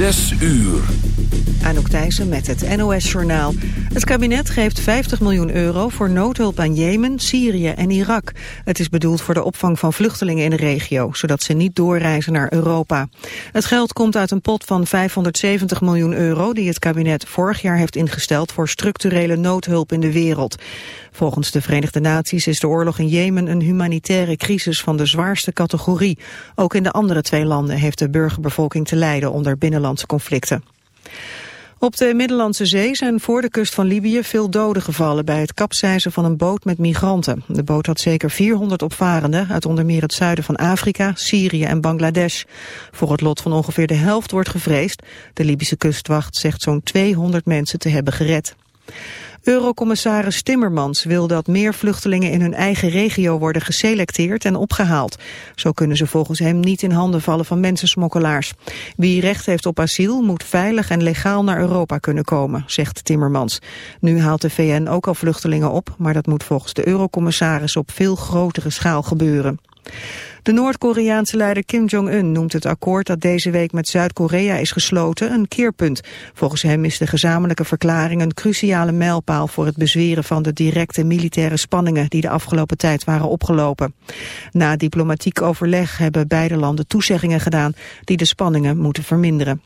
Zes uur. Anouk Thijssen met het NOS-journaal. Het kabinet geeft 50 miljoen euro voor noodhulp aan Jemen, Syrië en Irak. Het is bedoeld voor de opvang van vluchtelingen in de regio, zodat ze niet doorreizen naar Europa. Het geld komt uit een pot van 570 miljoen euro die het kabinet vorig jaar heeft ingesteld voor structurele noodhulp in de wereld. Volgens de Verenigde Naties is de oorlog in Jemen een humanitaire crisis van de zwaarste categorie. Ook in de andere twee landen heeft de burgerbevolking te lijden onder binnenlandse conflicten. Op de Middellandse Zee zijn voor de kust van Libië veel doden gevallen bij het kapseizen van een boot met migranten. De boot had zeker 400 opvarenden uit onder meer het zuiden van Afrika, Syrië en Bangladesh. Voor het lot van ongeveer de helft wordt gevreesd. De Libische kustwacht zegt zo'n 200 mensen te hebben gered. Eurocommissaris Timmermans wil dat meer vluchtelingen in hun eigen regio worden geselecteerd en opgehaald. Zo kunnen ze volgens hem niet in handen vallen van mensensmokkelaars. Wie recht heeft op asiel moet veilig en legaal naar Europa kunnen komen, zegt Timmermans. Nu haalt de VN ook al vluchtelingen op, maar dat moet volgens de eurocommissaris op veel grotere schaal gebeuren. De Noord-Koreaanse leider Kim Jong-un noemt het akkoord dat deze week met Zuid-Korea is gesloten een keerpunt. Volgens hem is de gezamenlijke verklaring een cruciale mijlpaal voor het bezweren van de directe militaire spanningen die de afgelopen tijd waren opgelopen. Na diplomatiek overleg hebben beide landen toezeggingen gedaan die de spanningen moeten verminderen.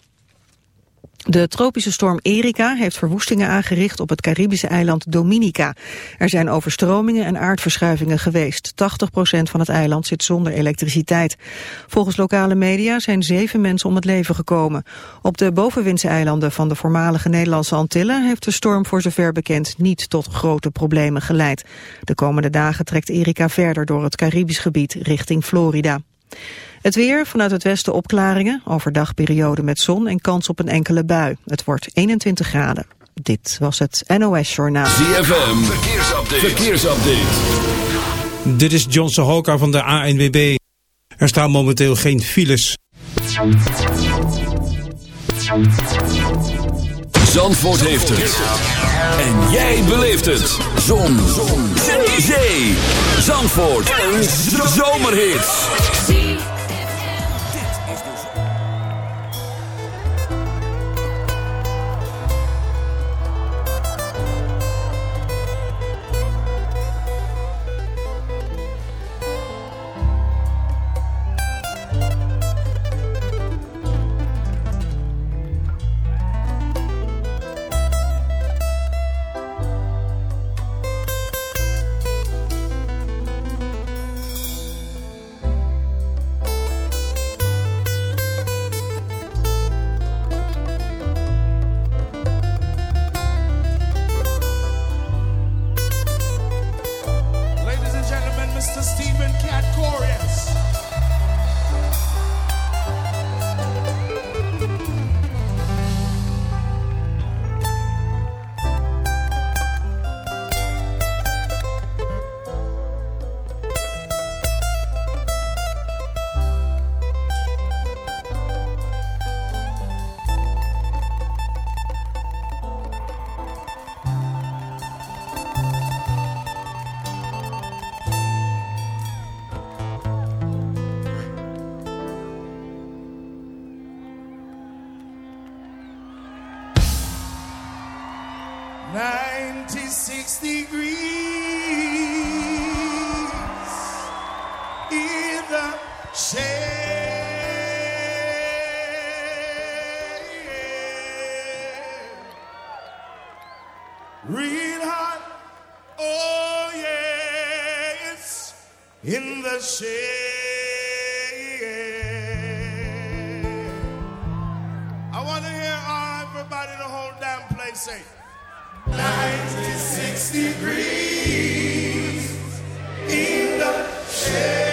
De tropische storm Erika heeft verwoestingen aangericht op het Caribische eiland Dominica. Er zijn overstromingen en aardverschuivingen geweest. 80% van het eiland zit zonder elektriciteit. Volgens lokale media zijn zeven mensen om het leven gekomen. Op de bovenwindse eilanden van de voormalige Nederlandse Antillen... heeft de storm voor zover bekend niet tot grote problemen geleid. De komende dagen trekt Erika verder door het Caribisch gebied richting Florida. Het weer, vanuit het westen opklaringen, overdag periode met zon en kans op een enkele bui. Het wordt 21 graden. Dit was het NOS Journaal. ZFM, verkeersupdate. verkeersupdate. Dit is John Sohoka van de ANWB. Er staan momenteel geen files. Zandvoort heeft het. En jij beleeft het. Zon. Zon. Zee. Zandvoort. Een zomerhit real hot. Oh, yes, in the shade. I want to hear everybody the whole damn place say 96 degrees in the shade.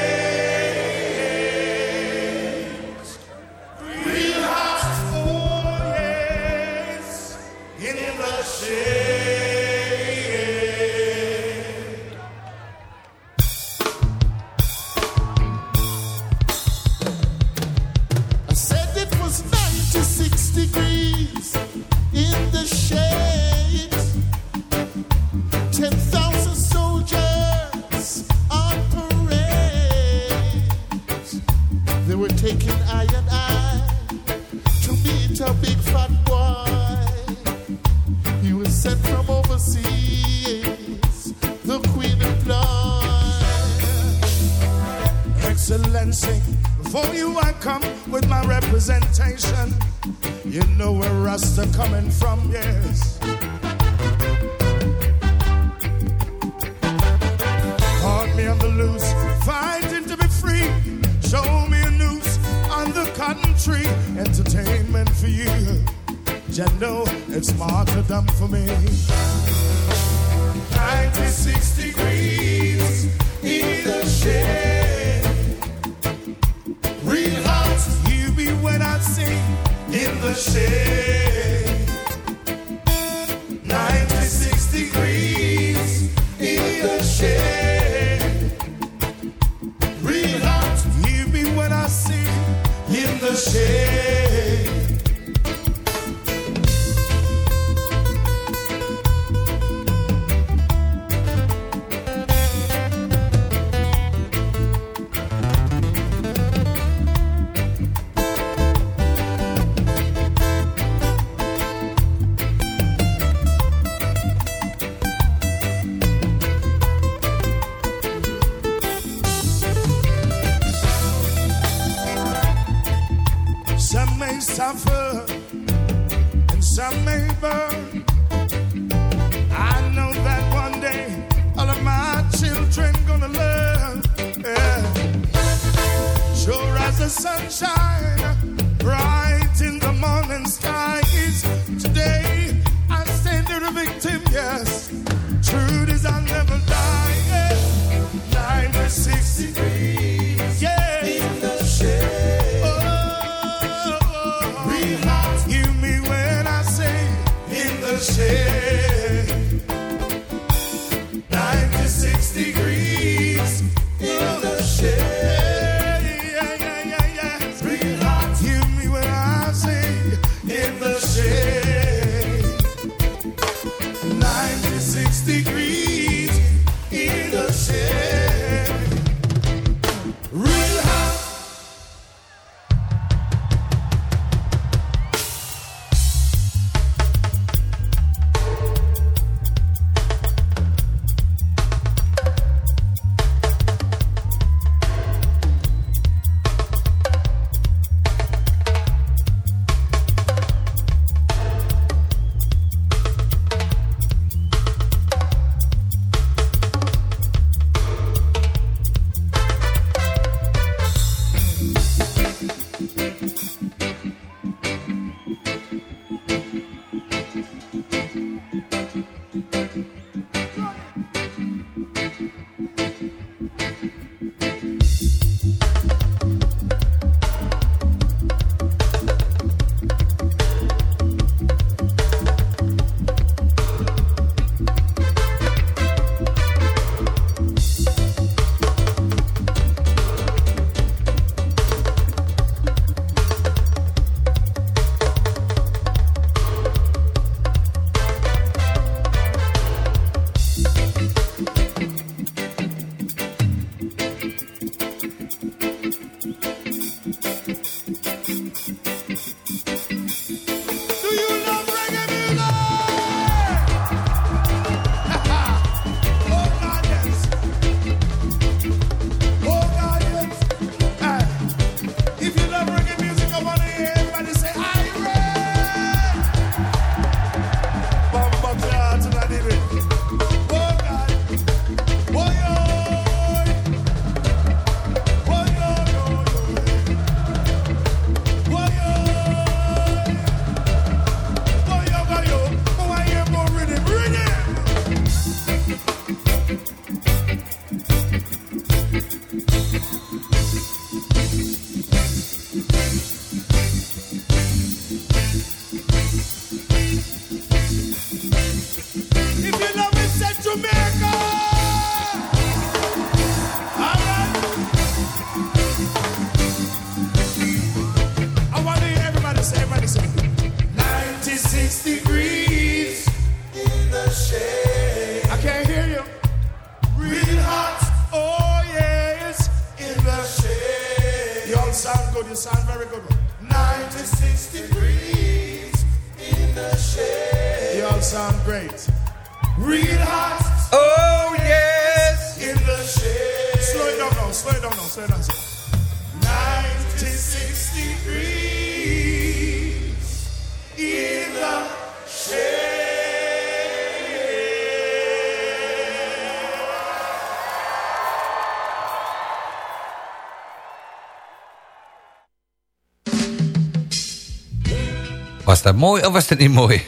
Was dat mooi of was dat niet mooi?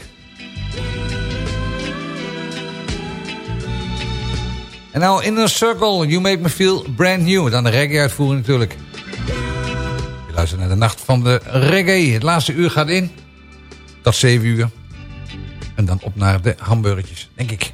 En nou, In a Circle, You Make Me Feel Brand New. Dan de reggae-uitvoering natuurlijk. Je luistert naar de nacht van de reggae. Het laatste uur gaat in. Tot 7 uur. En dan op naar de hamburgertjes, denk ik.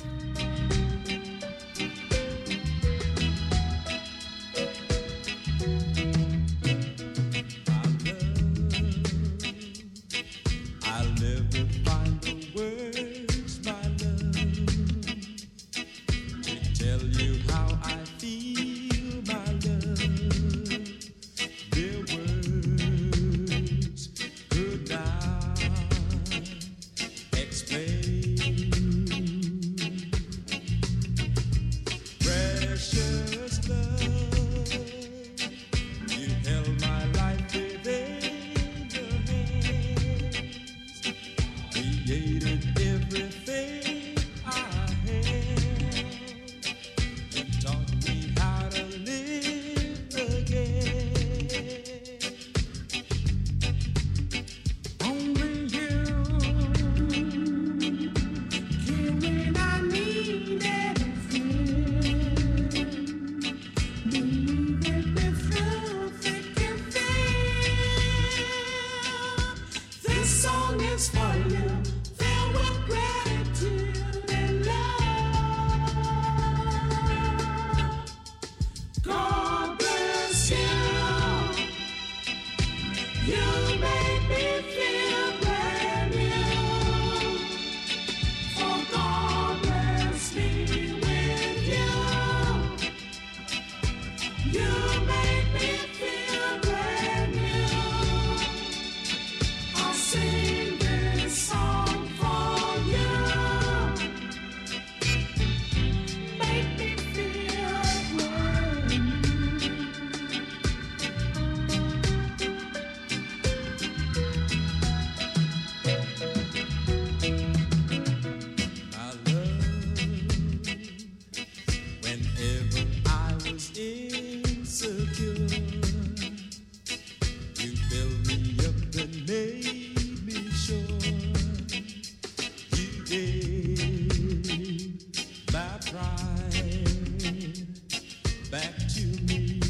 Back to me.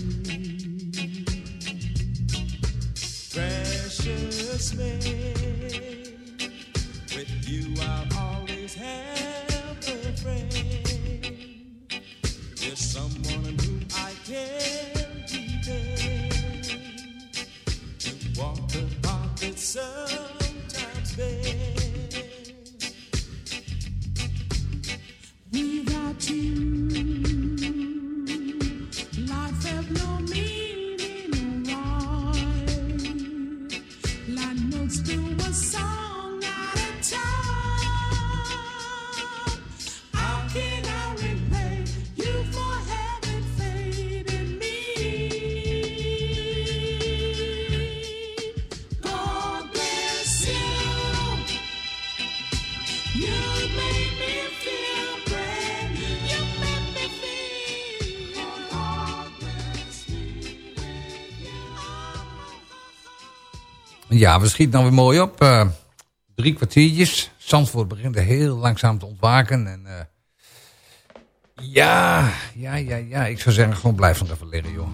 Precious man, Ja, we schieten dan weer mooi op. Eh, drie kwartiertjes. Zandvoort begint heel langzaam te ontwaken. En, eh, ja, ja, ja, ja. Ik zou zeggen, gewoon blijf nog even liggen, joh.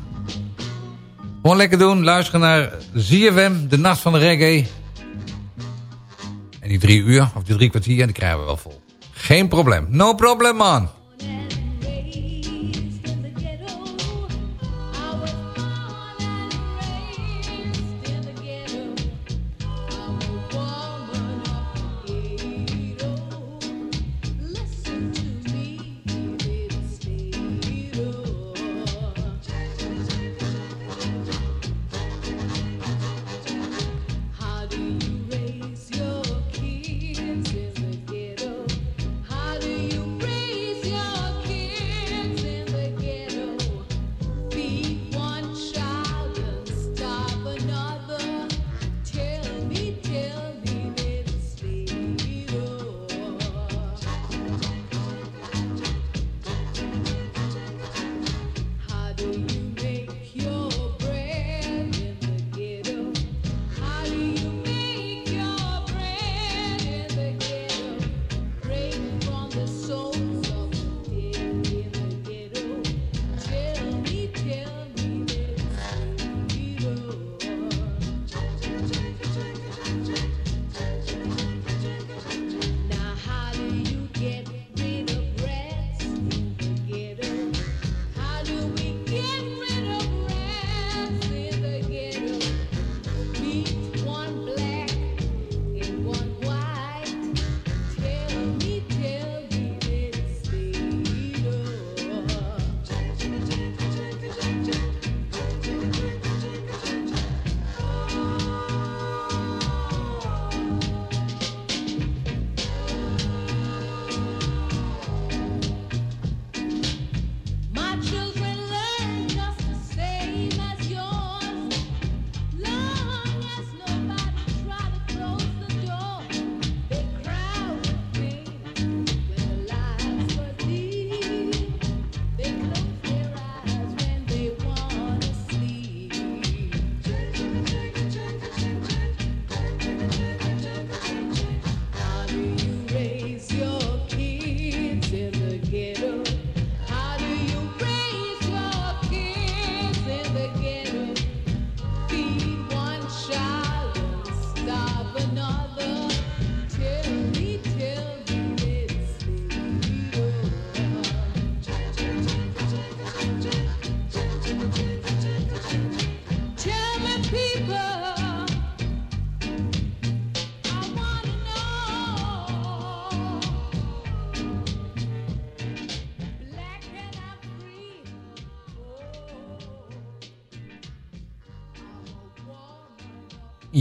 Gewoon lekker doen. Luisteren naar ZFM, de nacht van de reggae. En die drie uur, of die drie kwartier, die krijgen we wel vol. Geen probleem. No problem, man.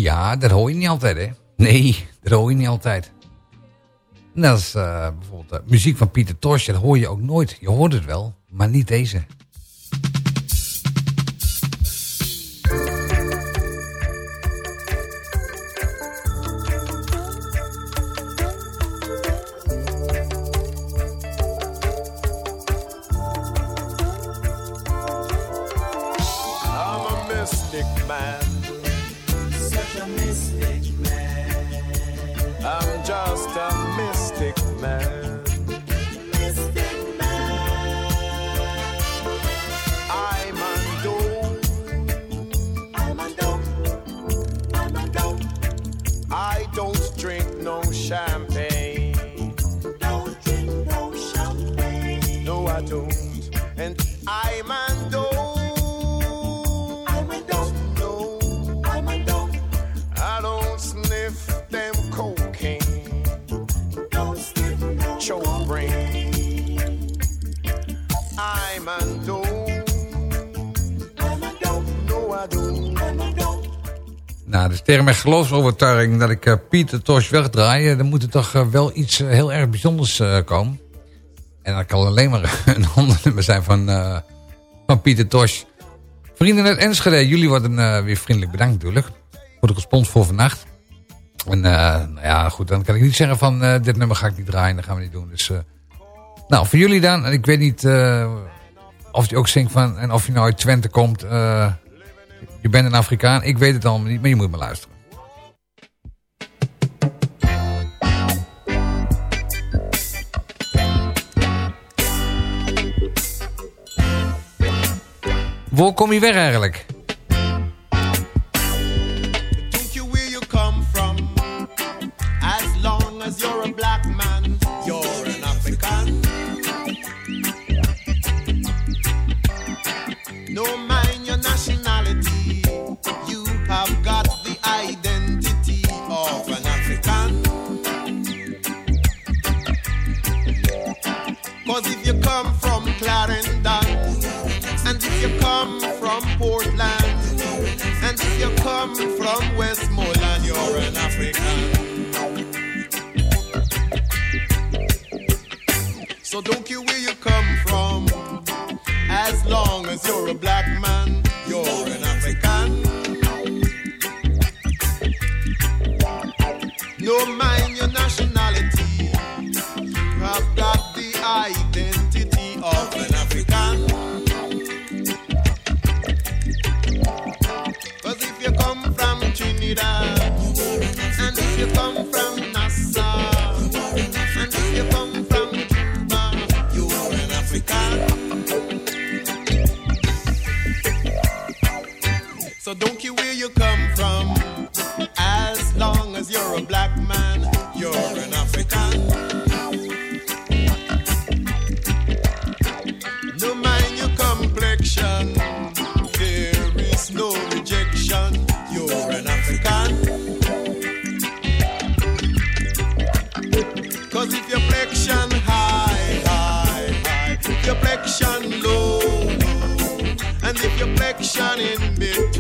Ja, dat hoor je niet altijd, hè? Nee, dat hoor je niet altijd. En dat is eh, bijvoorbeeld de muziek van Pieter Tosh. Dat hoor je ook nooit. Je hoort het wel, maar niet deze. Mijn geloofsovertuiging dat ik eh, Pieter Tosh wegdraai... eh, dan moet er toch eh, wel iets heel erg bijzonders komen. En dat kan alleen maar een hondernummer zijn van, van Pieter Tosh. Vrienden uit Enschede, jullie worden weer vriendelijk bedankt natuurlijk. Voor de respons voor vannacht. En nou ja, goed, dan kan ik niet zeggen van dit nummer ga ik niet draaien, dat gaan we niet doen. Dus, nou, voor jullie dan. En ik weet niet of je ook zingt van... en of je nou uit Twente komt... je bent een Afrikaan, ik weet het allemaal niet, maar je moet maar luisteren. Waar kom je weg eigenlijk? Come from Westmoreland, you're an African. So don't care where you come from, as long as you're a black man, you're an African. No mind So don't care where you come from, as long as you're a black man, you're an African. No mind your complexion, there is no rejection. You're an African. Cause if your flexion high, high, high, if your flexion low, low, and if your flexion in between,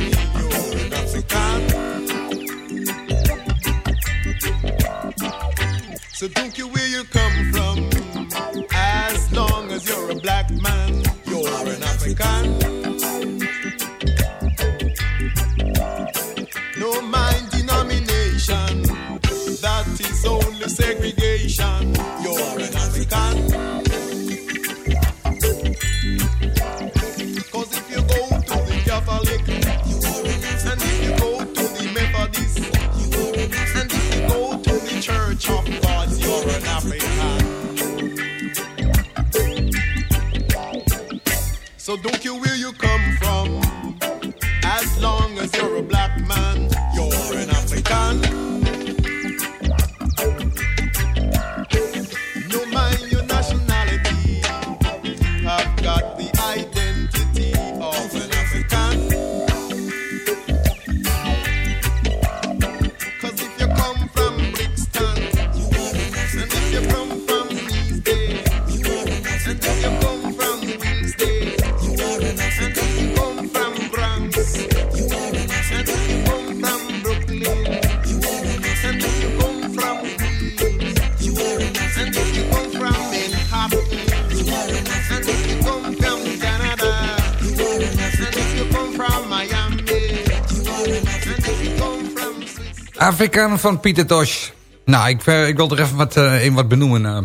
Afrikaan van Pieter Tosh. Nou, ik, eh, ik wil er even wat, eh, een wat benoemen. eh.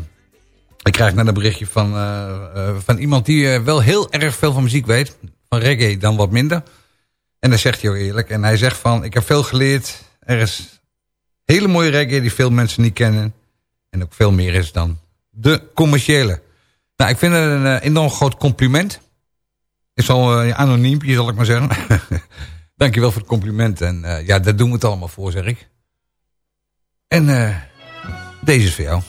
ik krijg net een berichtje van, van iemand die wel heel erg veel van muziek weet. Van reggae dan wat minder. En dat zegt hij ook eerlijk. En hij zegt van, ik heb veel geleerd. Er is hele mooie reggae die veel mensen niet kennen. En ook veel meer is dan de commerciële. Nou, ik vind het een enorm groot compliment. Is al uh, anoniempje, zal ik maar zeggen. Dankjewel voor het compliment. En ja, daar doen we het allemaal voor, zeg ik. En eh, deze is voor jou.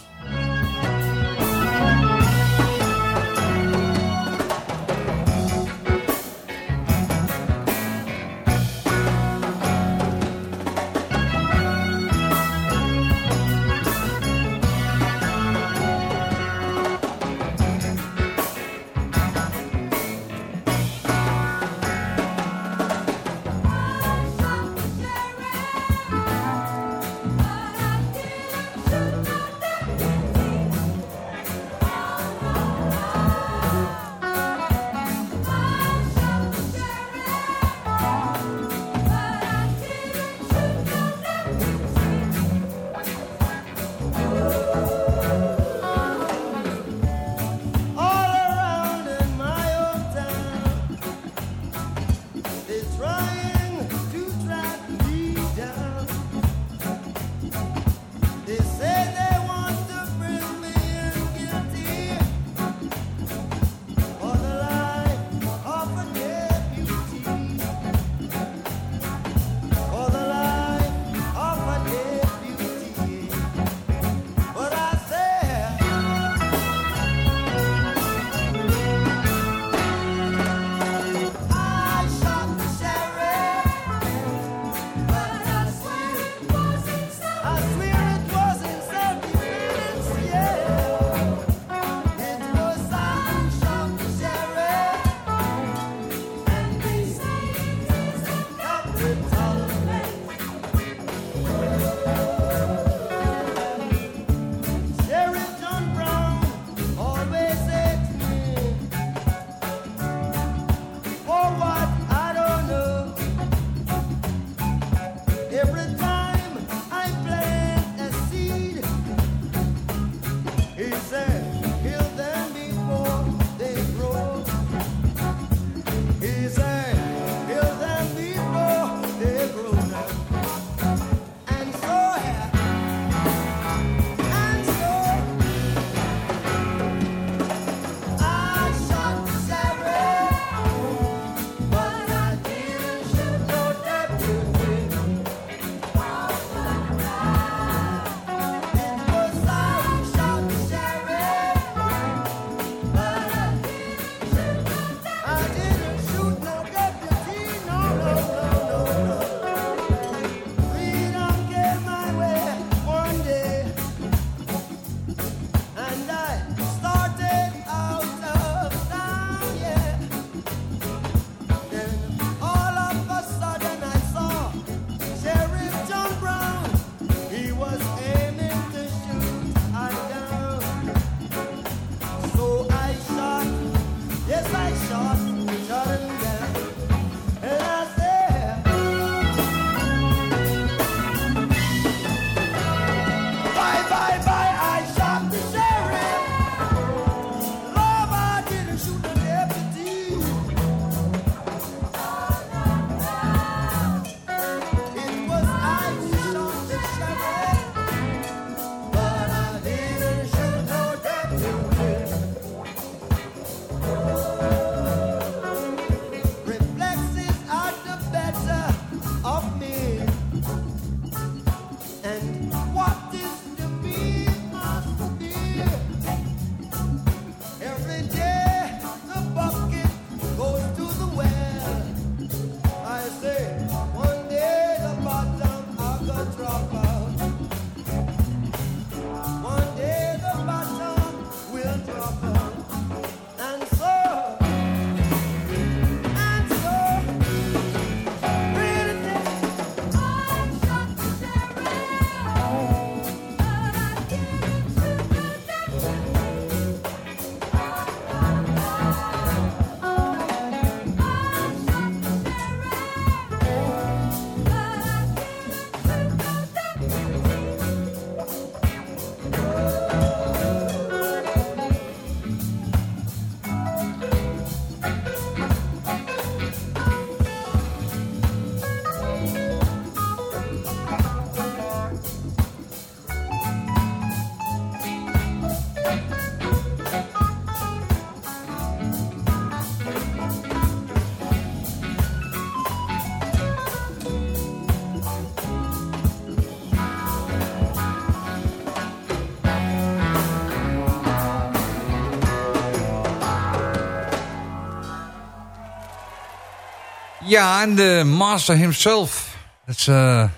Ja, en de master himself. Dat is, eh,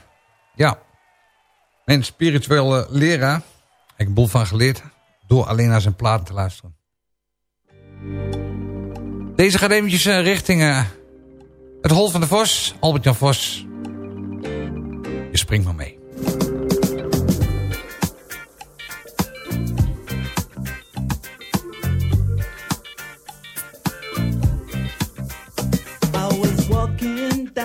ja, mijn spirituele leraar. Ik heb boel van geleerd. Door alleen naar zijn platen te luisteren. Deze gaat eventjes eh, richting eh, het Hol van de Vos. Albert-Jan Vos. Je springt maar mee.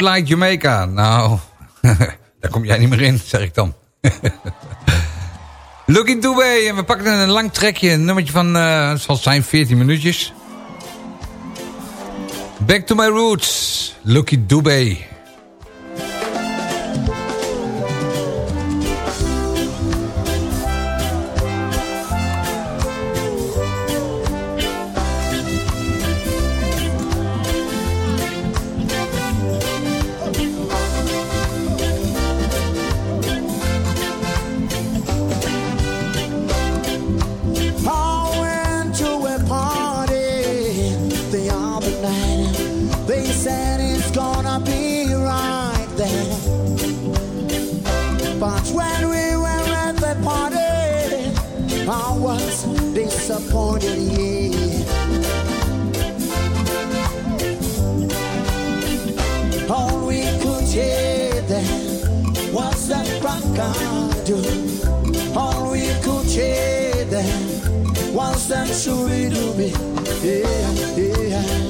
Like Jamaica. Nou, daar kom jij niet meer in, zeg ik dan. Lucky Dubé. En we pakken een lang trekje. Een nummertje van, eh, zal zijn 14 minuutjes. Back to my roots. Lucky Dubé. I was disappointed, yeah. All we could hear then was that fracado. All we could hear then was that shooby-dooby, yeah, yeah.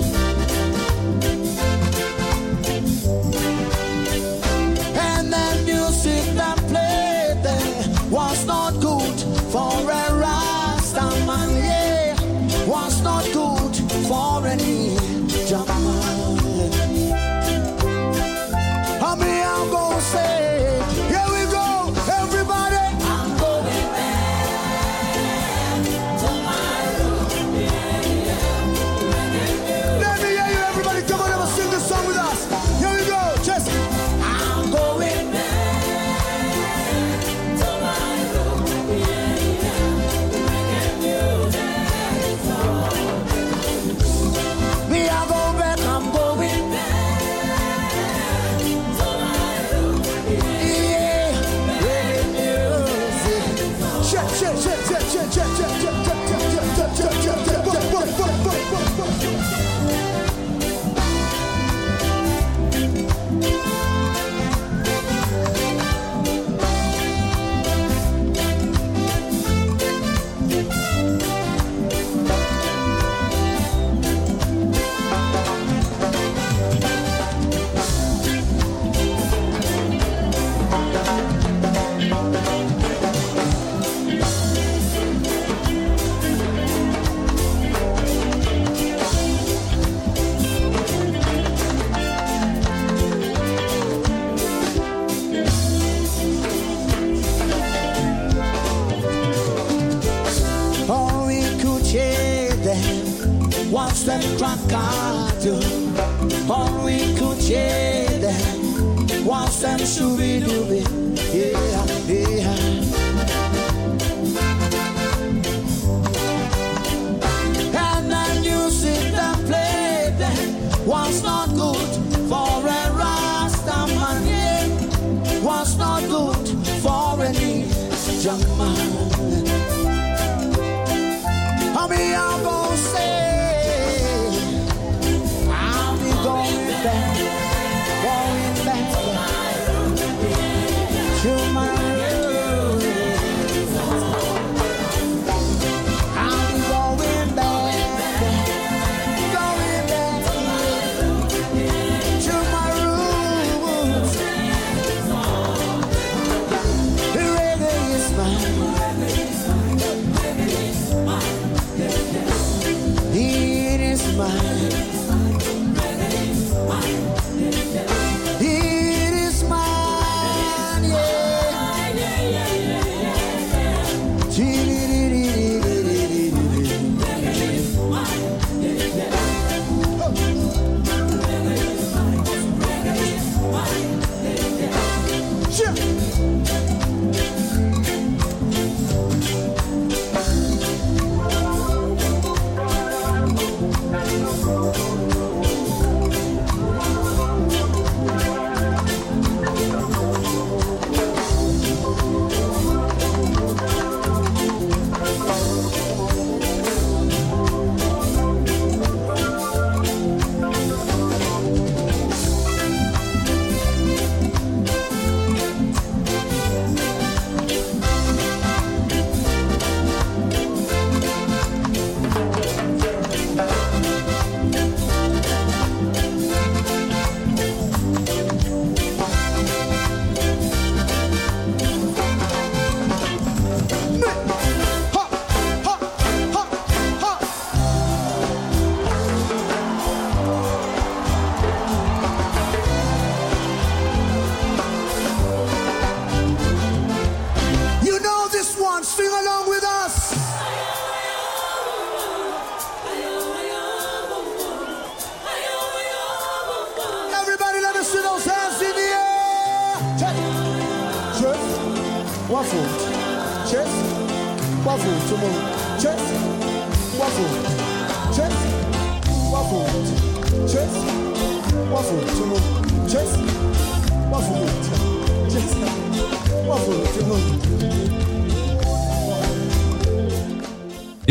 Bon, oui, écoutez, dans Wassam Choubidou.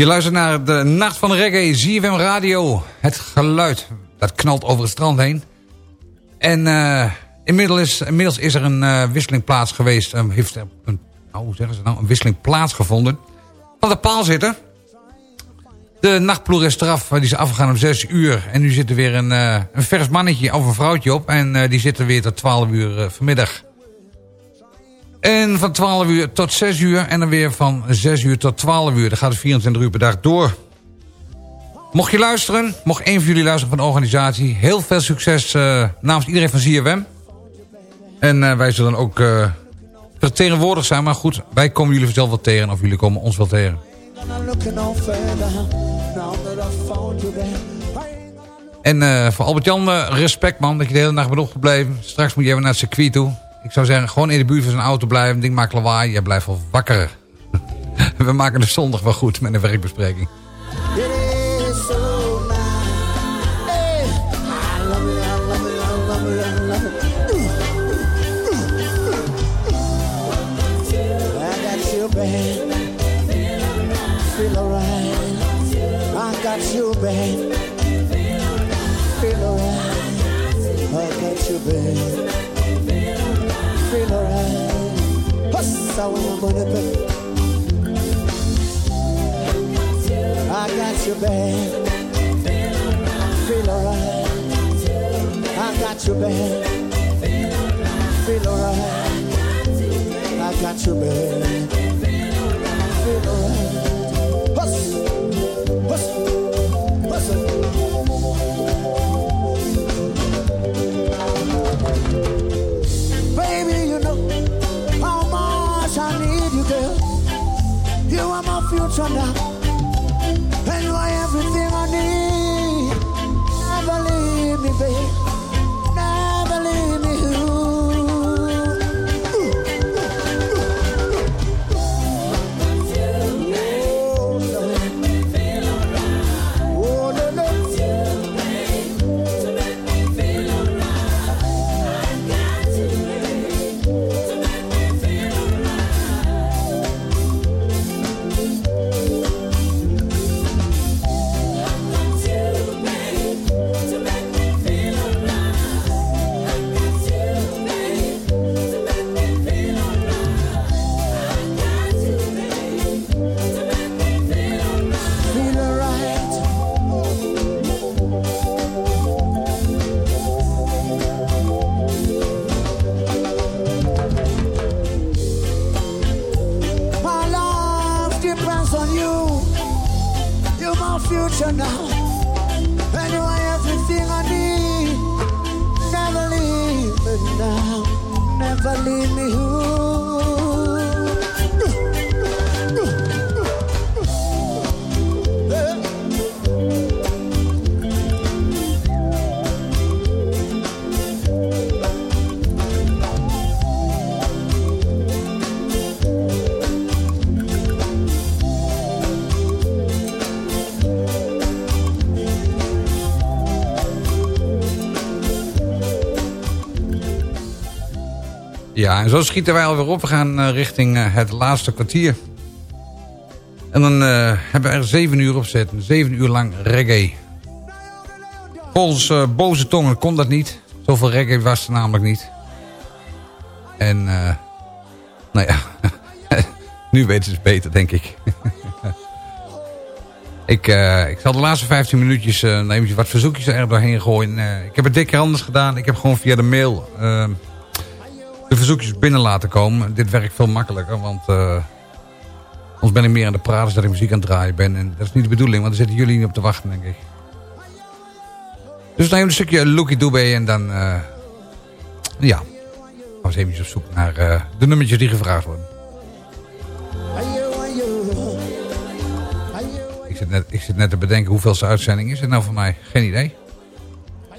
Je luistert naar de Nacht van de Reggae, ZFM Radio. Het geluid, dat knalt over het strand heen. En eh, inmiddels, is, inmiddels is er een eh, wisseling plaats geweest. Um, heeft een, oh, hoe zeggen ze nou? Een wisseling plaatsgevonden. Van de paal zitten. De nachtploeg is eraf. Die is afgegaan om 6 uur. En nu zit er weer een, een vers mannetje of een vrouwtje op. En die zitten weer tot 12 uur vanmiddag. En van 12 uur tot 6 uur. En dan weer van 6 uur tot 12 uur. Dan gaat het 24 uur per dag door. Mocht je luisteren, mocht één van jullie luisteren van de organisatie... heel veel succes eh, namens iedereen van ZFM. En eh, wij zullen ook eh vertegenwoordigd zijn. Maar goed, wij komen jullie zelf wel tegen... of jullie komen ons wel tegen. En voor Albert-Jan, respect man, dat je de hele nacht bent opgebleven. Straks moet je even naar het circuit toe. Ik zou zeggen, gewoon in de buurt van zijn auto blijven. Ding maakt lawaai, je blijft wel wakker. We maken de zondag wel goed met een werkbespreking. Alright. Hussa, when I'm baby. I got you, babe. Feel alright. I got you, babe. Feel alright. I got you, babe. Feel alright. Huss, huss, huss. Are my Ja, en zo schieten wij alweer op. We gaan eh, richting eh, het laatste kwartier. En dan eh, hebben we er zeven uur op zitten. Zeven uur lang reggae. Volgens boze tongen kon dat niet. Zoveel reggae was er namelijk niet. En, nou ja, nu weten ze het beter, denk ik. ik, ik zal de laatste 15 minuutjes eventjes wat verzoekjes er doorheen gooien. Ik heb het dikke anders gedaan. Ik heb gewoon via de mail eh, de verzoekjes binnen laten komen. Dit werkt veel makkelijker, want uh, anders ben ik meer aan de praten dat ik muziek aan het draaien ben. En dat is niet de bedoeling, want daar zitten jullie niet op te wachten, denk ik. Dus dan even een stukje Lookie Doobie en dan, uh, ja, gaan we eens even op zoek naar uh, de nummertjes die gevraagd worden. Ik zit, net, ik zit net te bedenken hoeveelste uitzending is het nou voor mij? Geen idee.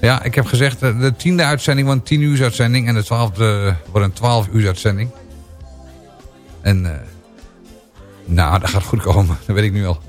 Ja, ik heb gezegd, eh, de tiende uitzending wordt een 10 uur uitzending en de twaalfde wordt een 12 uur uitzending. En, uh, nou, dat gaat goed komen, dat weet ik nu al.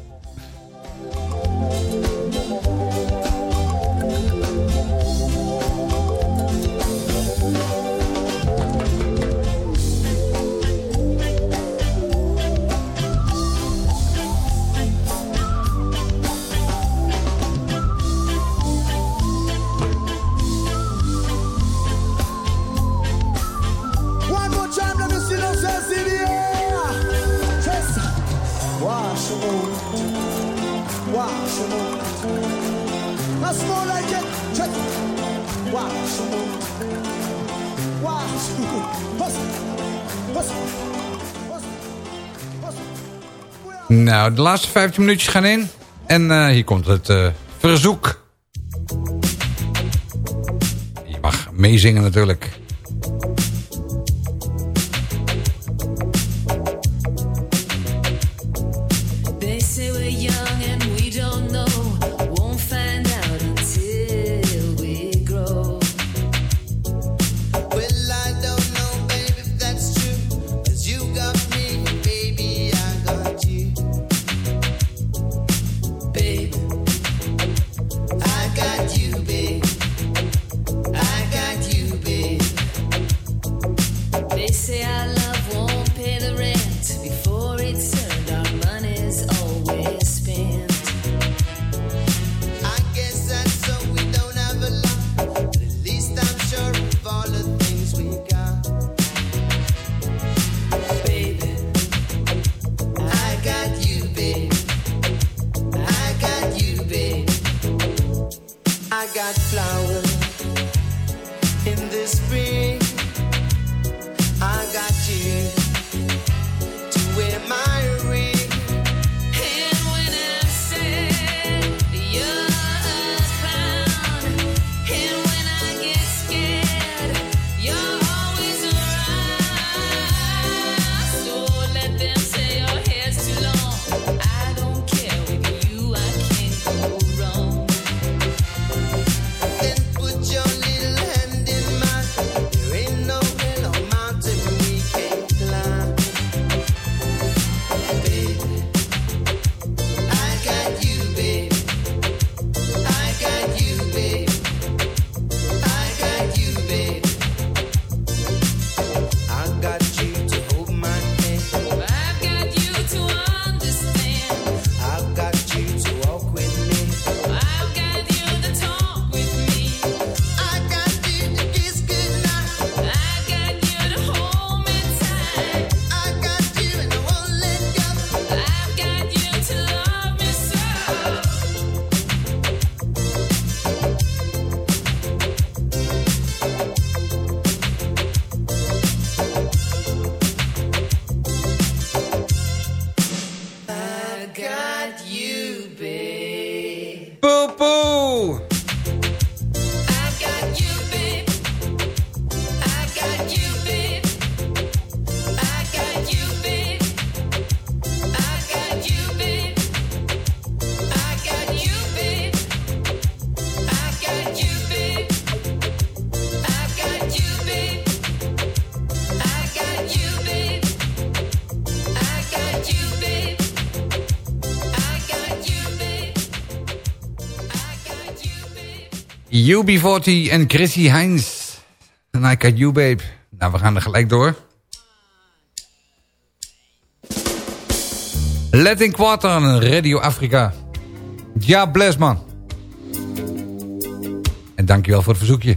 de laatste 15 minuutjes gaan in. En eh, hier komt het eh, verzoek. Je mag meezingen natuurlijk. UB40 en Chrissy Heinz. En I you, babe. Nou, we gaan er gelijk door. Latin Quarter Radio Afrika. Ja, bless man. En dankjewel voor het verzoekje.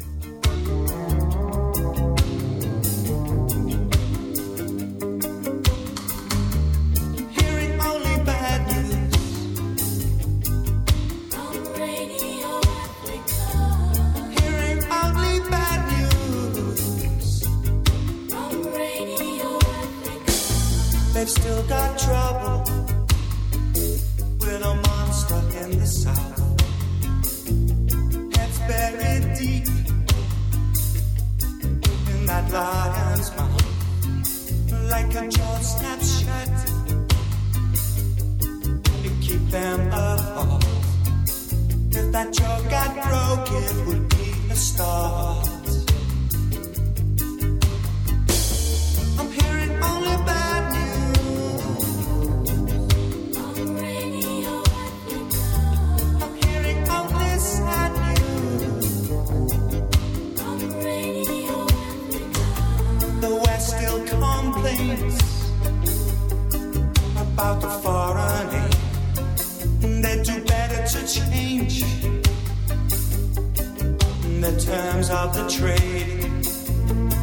the terms of the trade.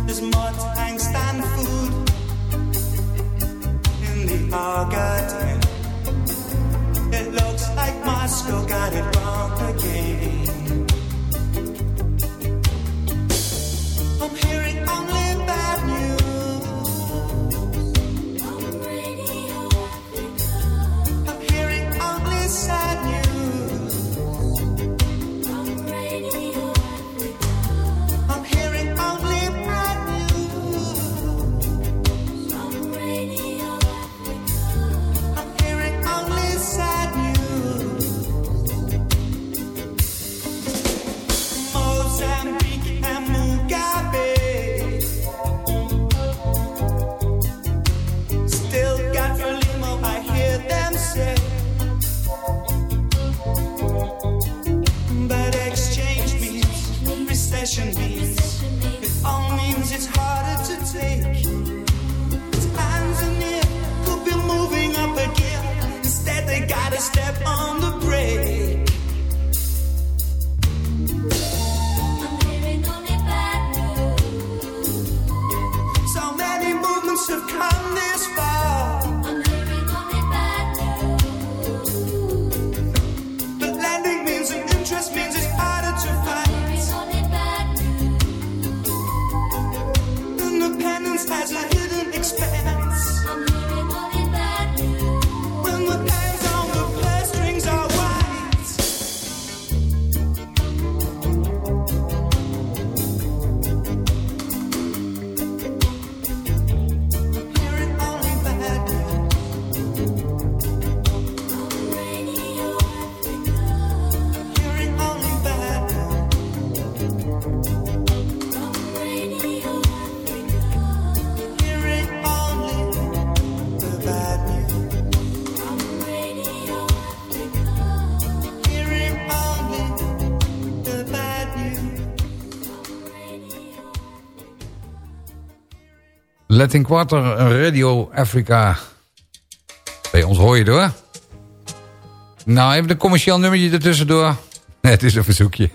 There's mud, tanks, and food in the Argentine. It looks like Moscow got it wrong again. on the Latin Quarter Radio Africa. Bij ons hoor je hoor. Nou, even een commercieel nummertje ertussendoor. Nee, het is een verzoekje.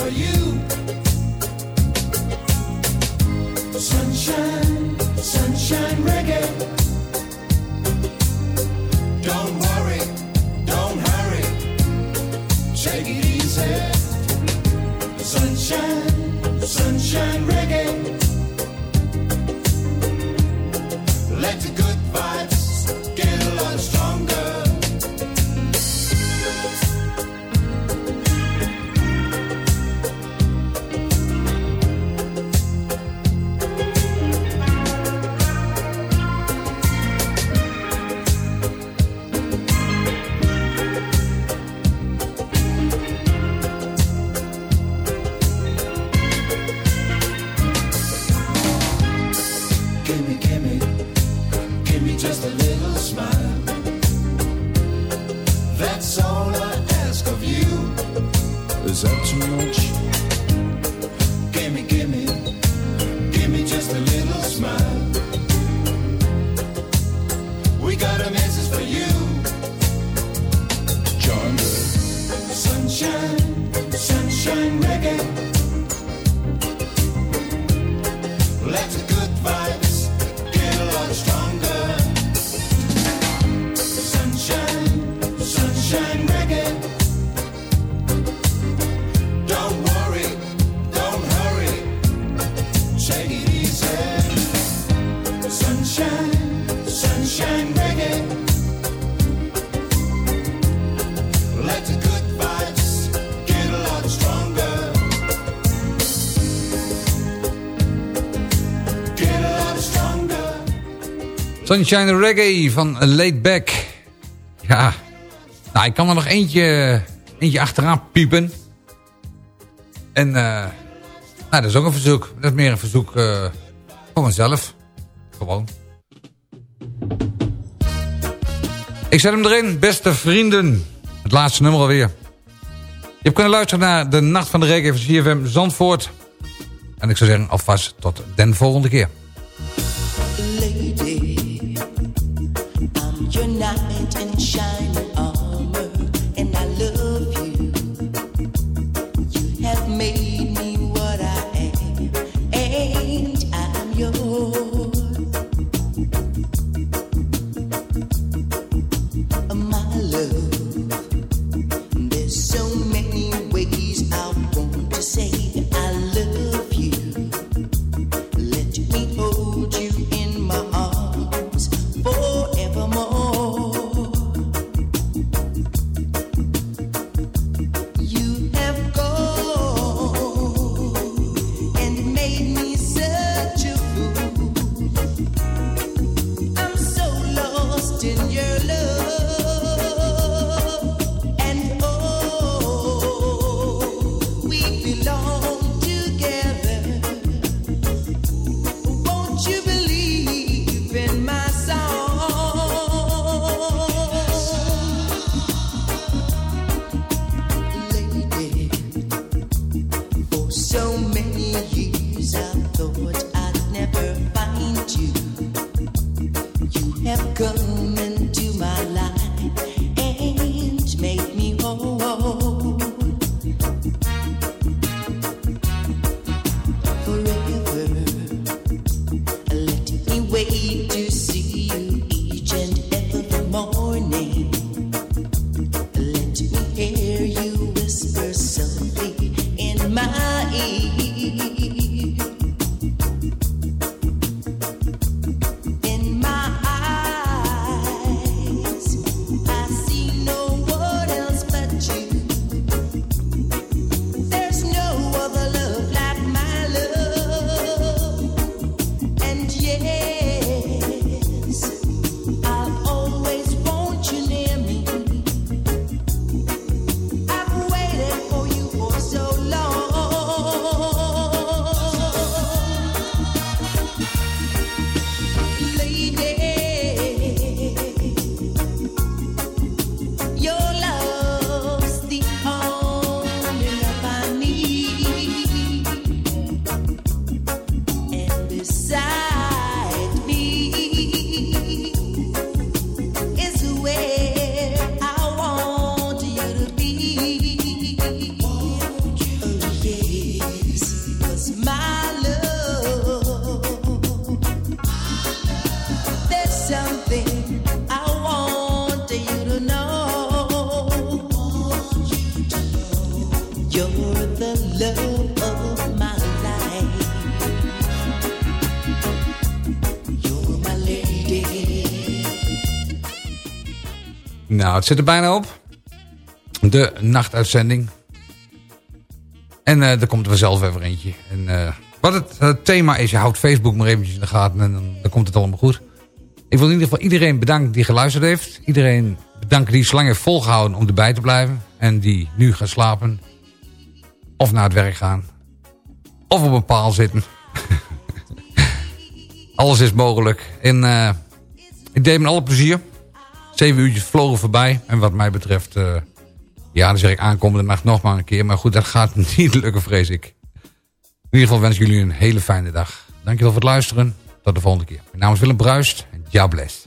For you. Sunshine, Sunshine Reggae van Laid Back. Ja, nou, ik kan er nog eentje, eentje achteraan piepen. En eh, nou, dat is ook een verzoek. Dat is meer een verzoek eh voor mezelf. Gewoon. Ik zet hem erin, beste vrienden. Het laatste nummer alweer. Je hebt kunnen luisteren naar de Nacht van de Reggae van CFM Zandvoort. En ik zou zeggen, alvast tot den volgende keer. Het zit er bijna op. De nachtuitzending. En eh er komt er vanzelf even eentje. En, eh, wat het thema is, je houdt Facebook maar eventjes in de gaten en dan, dan komt het allemaal goed. Ik wil in ieder geval iedereen bedanken die geluisterd heeft. Iedereen bedanken die zo lang heeft volgehouden om erbij te blijven. En die nu gaan slapen. Of naar het werk gaan. Of op een paal zitten. Alles is mogelijk. En eh, ik deed me alle plezier. Zeven uurtjes vlogen voorbij. En wat mij betreft... eh, ja, dan zeg ik aankomende nacht nog maar een keer. Maar goed, dat gaat niet lukken, vrees ik. In ieder geval wens ik jullie een hele fijne dag. Dankjewel voor het luisteren. Tot de volgende keer. Mijn naam is Willem Bruist. En ja bless.